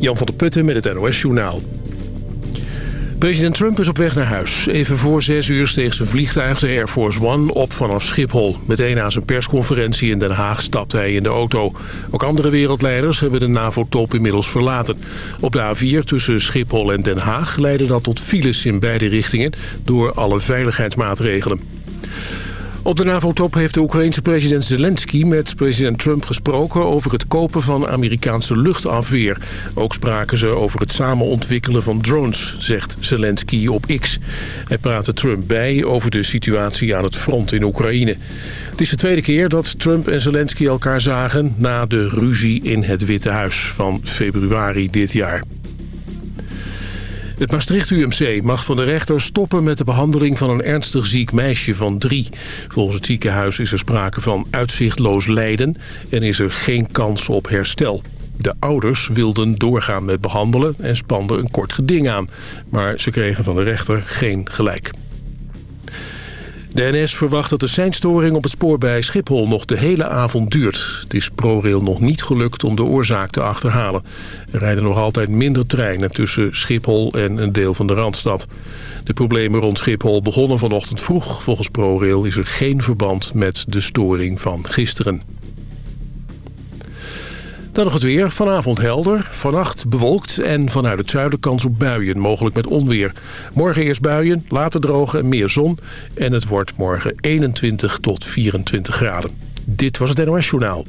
Jan van der Putten met het NOS-journaal. President Trump is op weg naar huis. Even voor zes uur steeg zijn vliegtuig, de Air Force One, op vanaf Schiphol. Meteen na zijn persconferentie in Den Haag stapte hij in de auto. Ook andere wereldleiders hebben de NAVO-top inmiddels verlaten. Op de A4 tussen Schiphol en Den Haag leidde dat tot files in beide richtingen... door alle veiligheidsmaatregelen. Op de NAVO-top heeft de Oekraïense president Zelensky met president Trump gesproken over het kopen van Amerikaanse luchtafweer. Ook spraken ze over het samen ontwikkelen van drones, zegt Zelensky op X. Hij praatte Trump bij over de situatie aan het front in Oekraïne. Het is de tweede keer dat Trump en Zelensky elkaar zagen na de ruzie in het Witte Huis van februari dit jaar. Het Maastricht UMC mag van de rechter stoppen met de behandeling van een ernstig ziek meisje van drie. Volgens het ziekenhuis is er sprake van uitzichtloos lijden en is er geen kans op herstel. De ouders wilden doorgaan met behandelen en spanden een kort geding aan. Maar ze kregen van de rechter geen gelijk. De NS verwacht dat de seinstoring op het spoor bij Schiphol nog de hele avond duurt. Het is ProRail nog niet gelukt om de oorzaak te achterhalen. Er rijden nog altijd minder treinen tussen Schiphol en een deel van de Randstad. De problemen rond Schiphol begonnen vanochtend vroeg. Volgens ProRail is er geen verband met de storing van gisteren. Dan nog het weer. Vanavond helder, vannacht bewolkt en vanuit het zuiden kans op buien, mogelijk met onweer. Morgen eerst buien, later drogen en meer zon. En het wordt morgen 21 tot 24 graden. Dit was het NOS Journaal.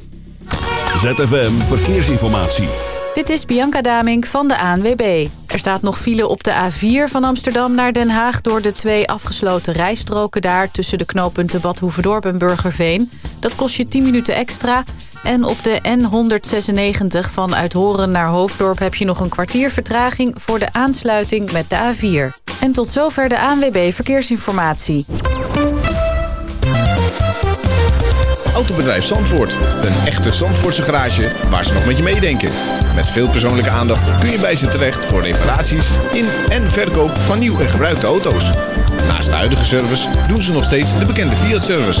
ZFM Verkeersinformatie. Dit is Bianca Damink van de ANWB. Er staat nog file op de A4 van Amsterdam naar Den Haag... door de twee afgesloten rijstroken daar... tussen de knooppunten Bad Hoeverdorp en Burgerveen. Dat kost je 10 minuten extra... En op de N196 van Uithoren naar Hoofddorp heb je nog een kwartier vertraging voor de aansluiting met de A4. En tot zover de ANWB Verkeersinformatie. Autobedrijf Zandvoort. Een echte Zandvoortse garage waar ze nog met je meedenken. Met veel persoonlijke aandacht kun je bij ze terecht voor reparaties in en verkoop van nieuw en gebruikte auto's. Naast de huidige service doen ze nog steeds de bekende Fiat-service.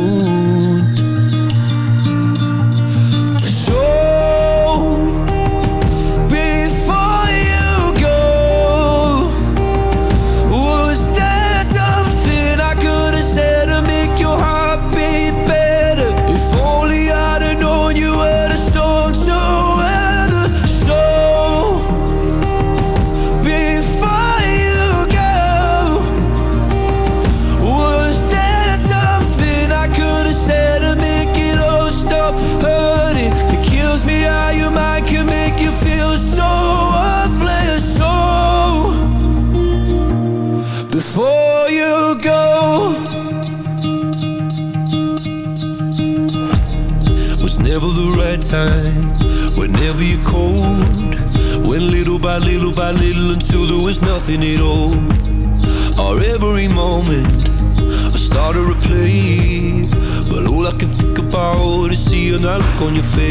seeing that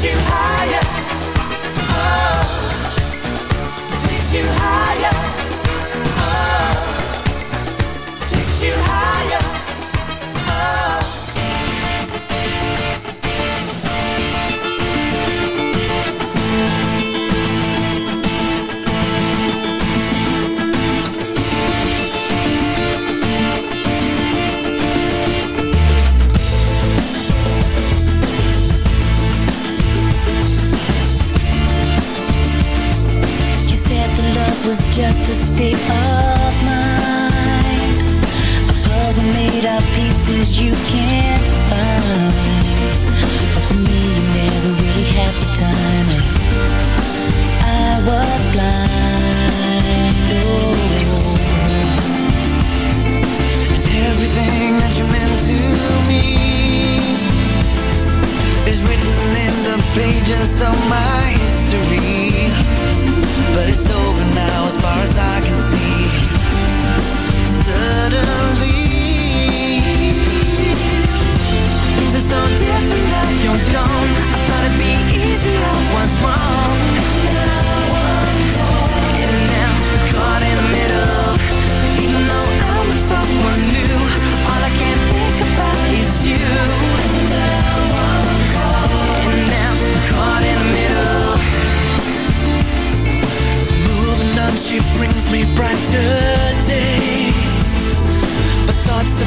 takes you higher. Oh, takes you higher. just a state of mind. A puzzle made of pieces you can't find. But for me you never really had the time. I was blind. Oh. And everything that you meant to me Is written in the pages of my history. But it's over now as far as I can see. Suddenly Things are so different now. You're gone. I thought it'd be easier once more.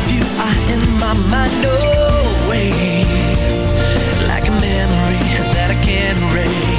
you are in my mind always. Like a memory that I can't erase.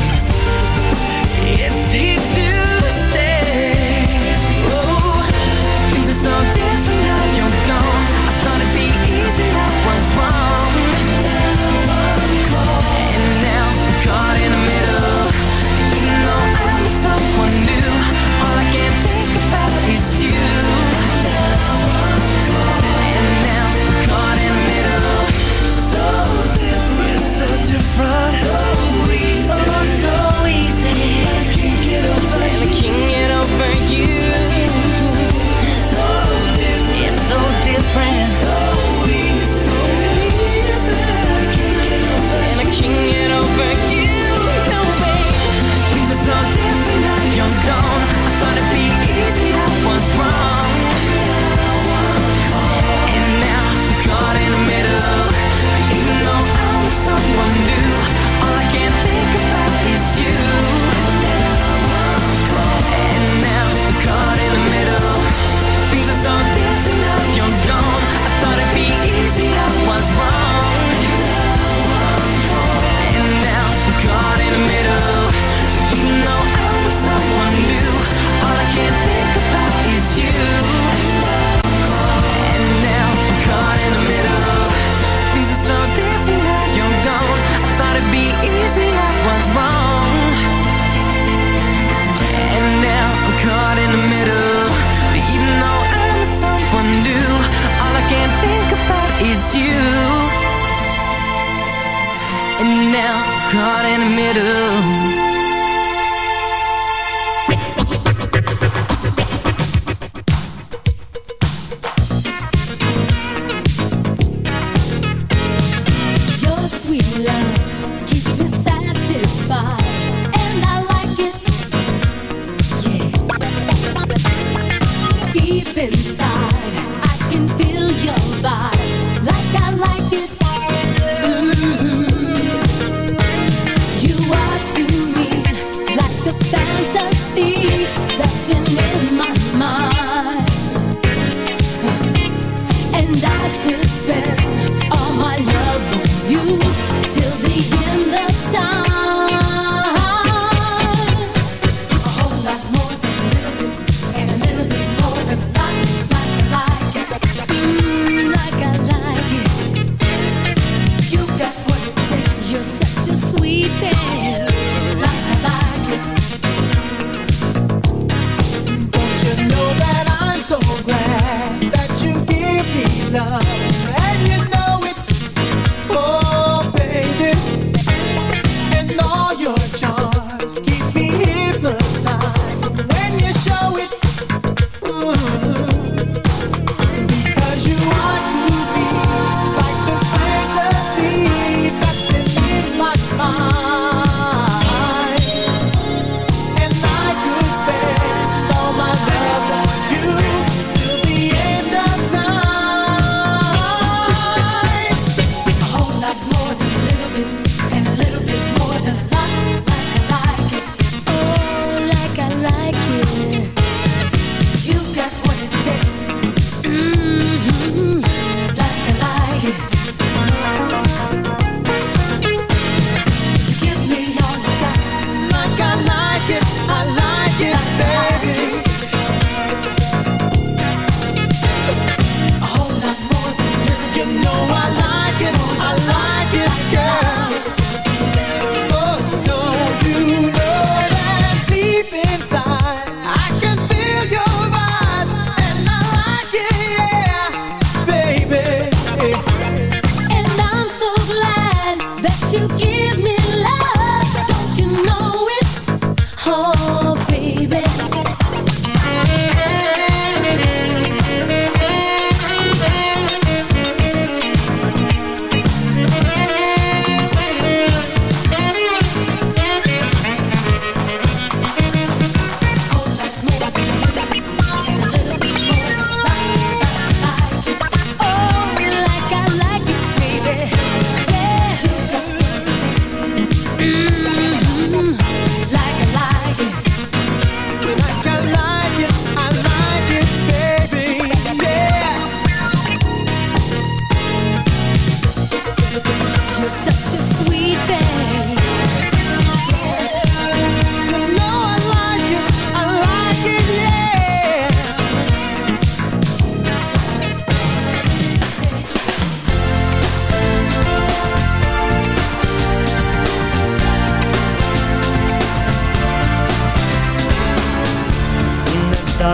middle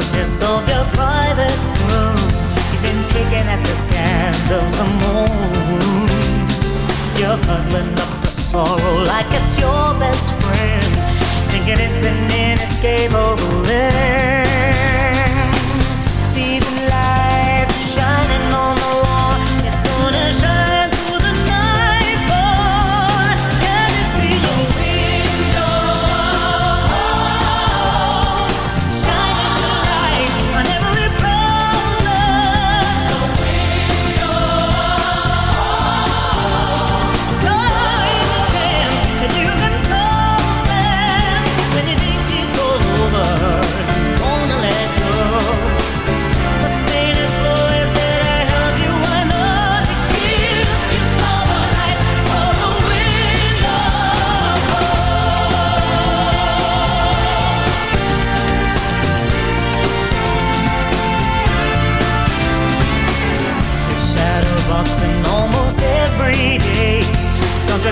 darkness of your private room. You've been picking at the scans of the moon. You're cuddling up the sorrow like it's your best friend. Thinking it's an inescapable end.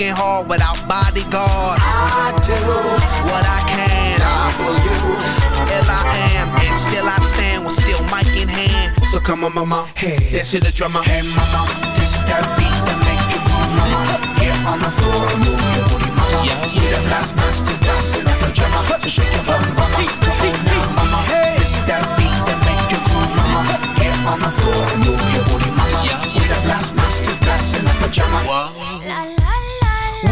And looking hard without bodyguards. I do What I can, W. L I am, and still I stand with still mic in hand. So come on, mama. Hey, Dance to the drummer. hey, mama. This that beat that make you move, mama. Get on the floor, and move your booty, mama. Yeah, We the blast masters, blasting up the drummer. So shake your bum, mama. On now, mama. This that beat that make you groove, mama. Get on the floor, and move your booty, mama. Yeah, We the blast masters, blasting up the drummer.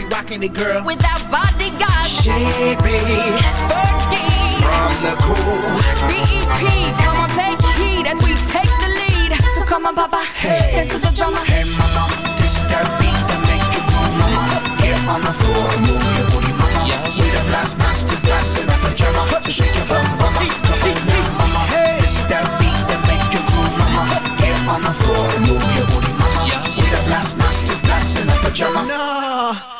How we rocking it, girl. Without bodyguards, she be Fergie, from the cool. BEP, come on, take heed as we take the lead. So come on, Papa, dance to the drummer. Hey mama, this that beat that make you move, mama. Get on the floor, move your booty, mama. Yeah, We the blast masters, blasting up the drummer. So shake your bum, mama. Come on now, mama. This that beat that make you groove, mama. Get on the floor, move your booty, mama. Yeah, We the blast masters, blasting up the drummer. Nah,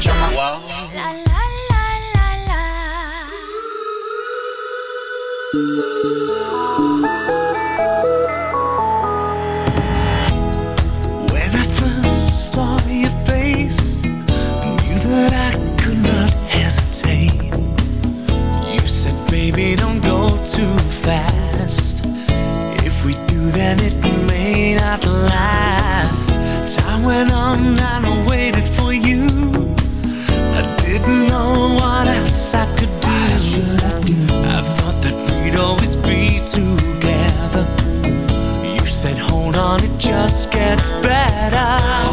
blasting up the. La la la la la. When I first saw your face, I knew that I could not hesitate. You said, baby, don't go too fast. If we do, then it may not last. Time went on I waited on, it just gets better.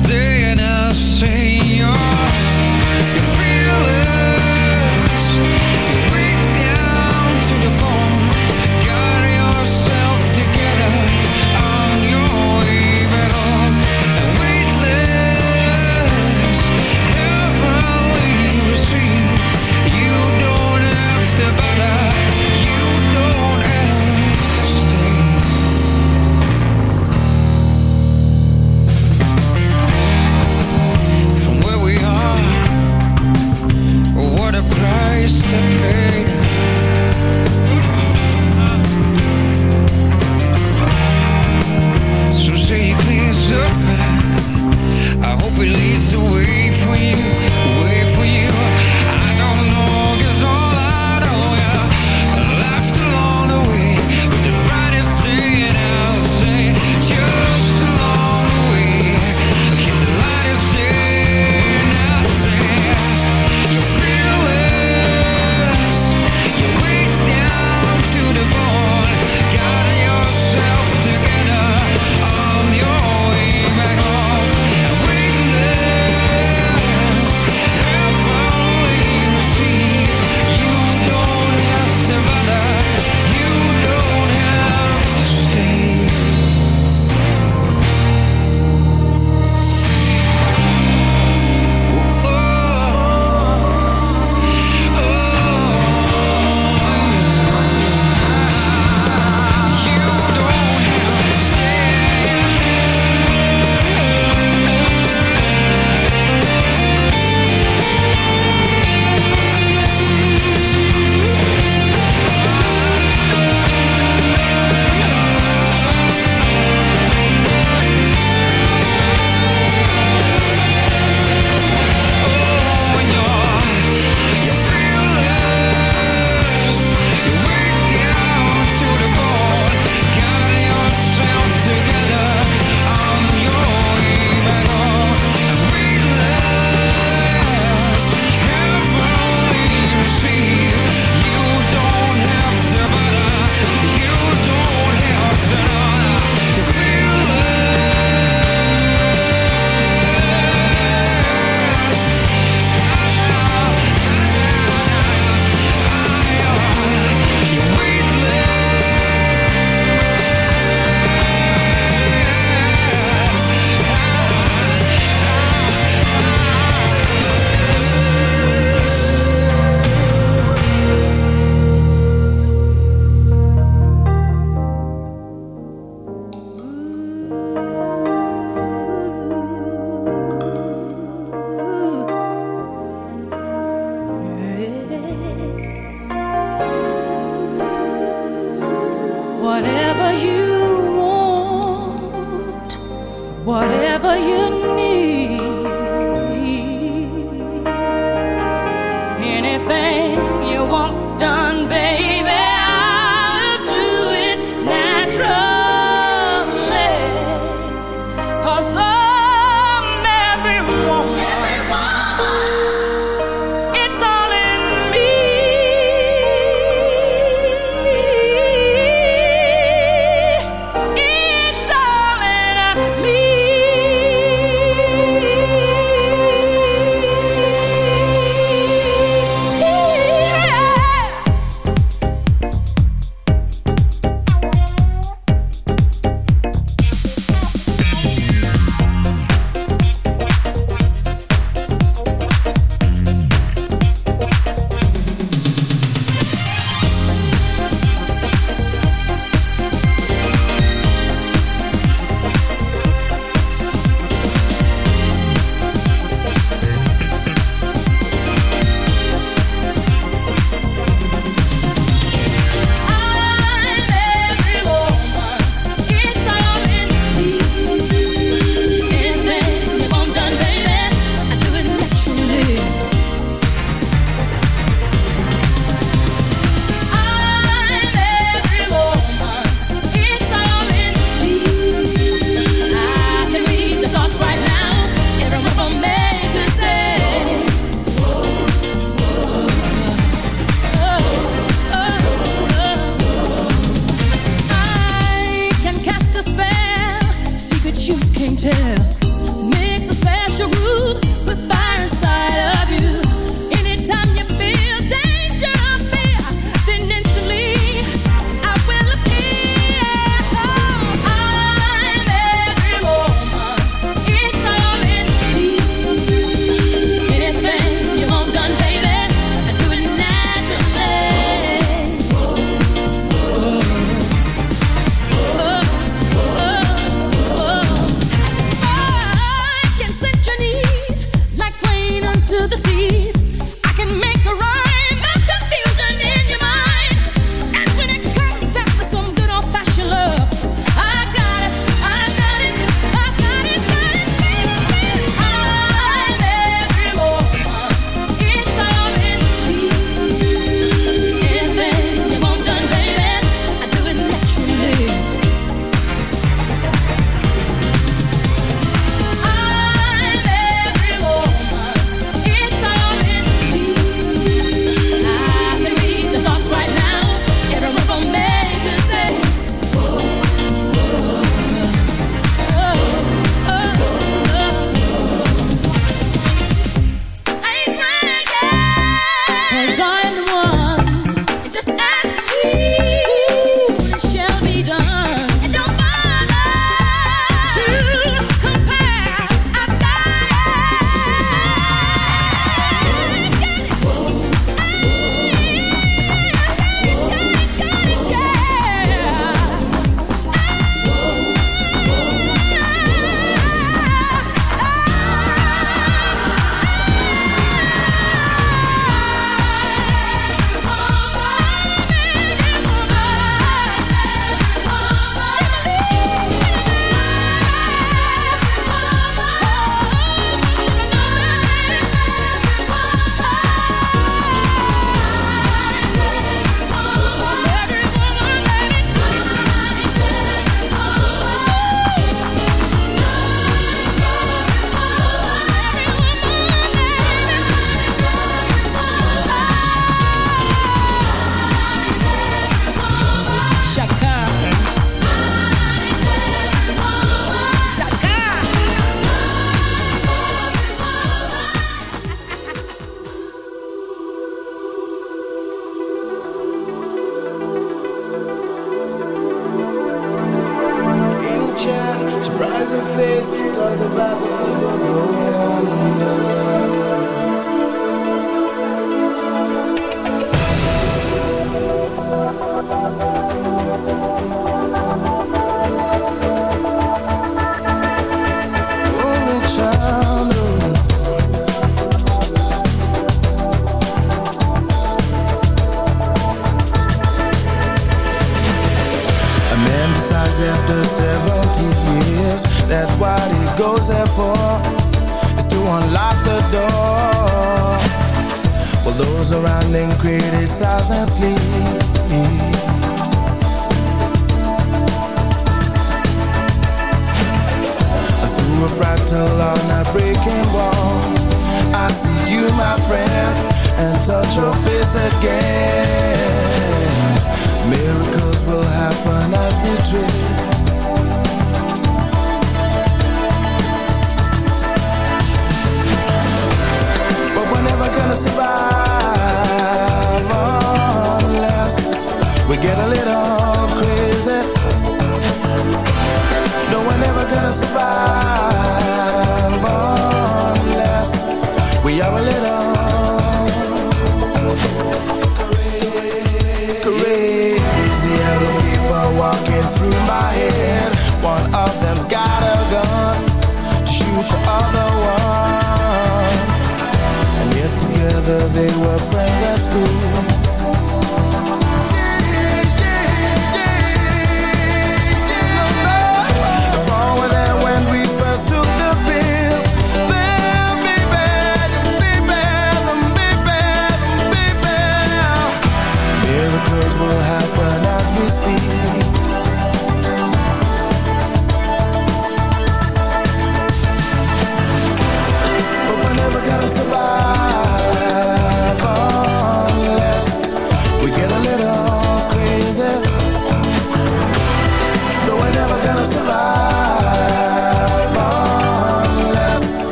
Day, and I say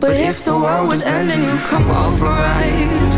But if the world was ending, you'd come over, right?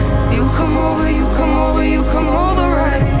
You come over, you come over, you come over, right?